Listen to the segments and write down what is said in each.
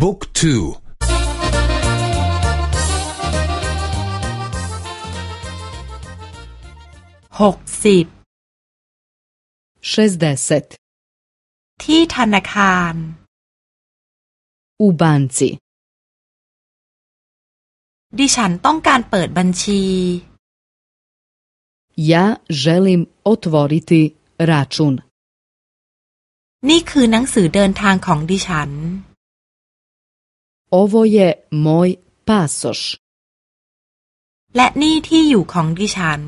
บุ๊กทูหกสิบที่ธนาคาร u banci ดิฉันต้องการเปิดบัญชี Ja želim otvoriti račun นี่คือหนังสือเดินทางของดิฉัน Ovo je moj pasoš และนี่ที่อยู่ของดิฉัน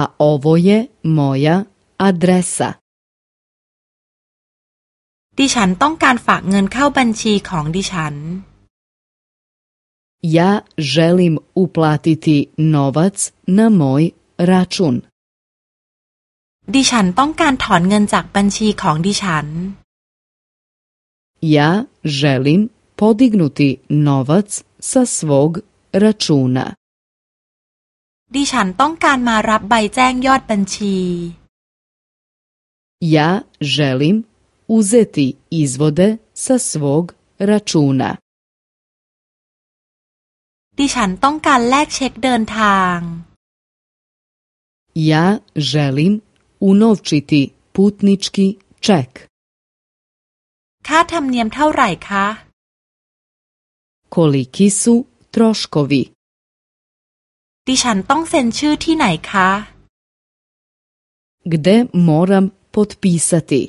A ovo je moja adresa ดิฉันต้องการฝากเงินเข้าบัญชีของดิฉัน Ja želim uplatiti novac na moj račun ดิฉันต้องการถอนเงินจากบัญชีของดิฉัน Ja želim podignuti novac sa svog računa ดิฉันต้องการมารับใบแจ้งยอดบัญชี Ja želim uzeti izvode sa svog računa ดิฉันต้องการแลกเช็คเดินทาง Ja želim unovčiti putnički ček ค่าธรรมเนียมเท่าไหร่คะ Koliki su troškovi ดิฉันต้องเซ็นชื่อที่ไหนคะ Gde moram potpisati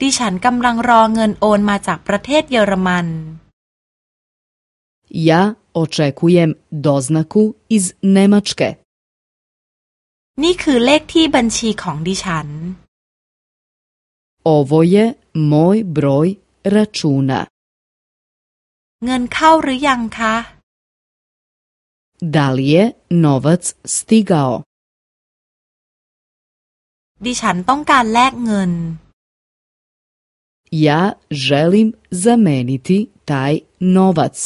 ดิฉันกำลังรอเงินโอนมาจากประเทศเยอรมัน Ja očekujem doznaku iz Nemačke นี่คือเลขที่บัญชีของดิฉัน Ovo je moj broj računa เงินเข้าหรือยังคะ Da li je novac stigao ดิฉันต้องการแลกเงิน Ja želim zameniti taj novac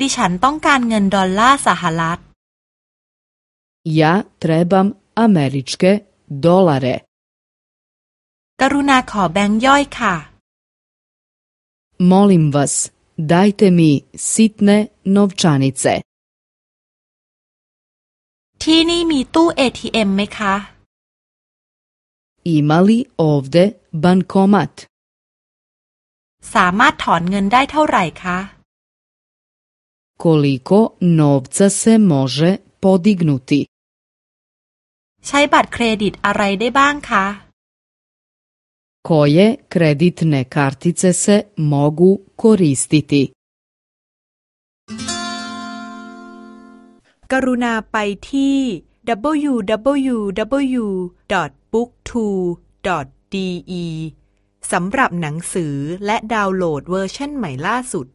ดิฉันต้องการเงินดอลลาร์สหรัฐ Ja trebam američke dolare กรุณาขอแบงค์ย่อยค่ะ Molim vas, dajte mi sitne novčanice. ที่นี่มีตู้ ATM ไหมคะ Ima li ovde bankomat? สามารถถอนเงินได้เท่าไหร่คะ Koliko novca se može podignuti? ใช้บัตรเครดิตอะไรได้บ้างคะ Koje kreditne kartice se mogu koristiti? กรุณาไปที่ www.booktwo.de สำหรับหนังสือและดาวน์โหลดเวอร์ชันใหม่ล่าสุด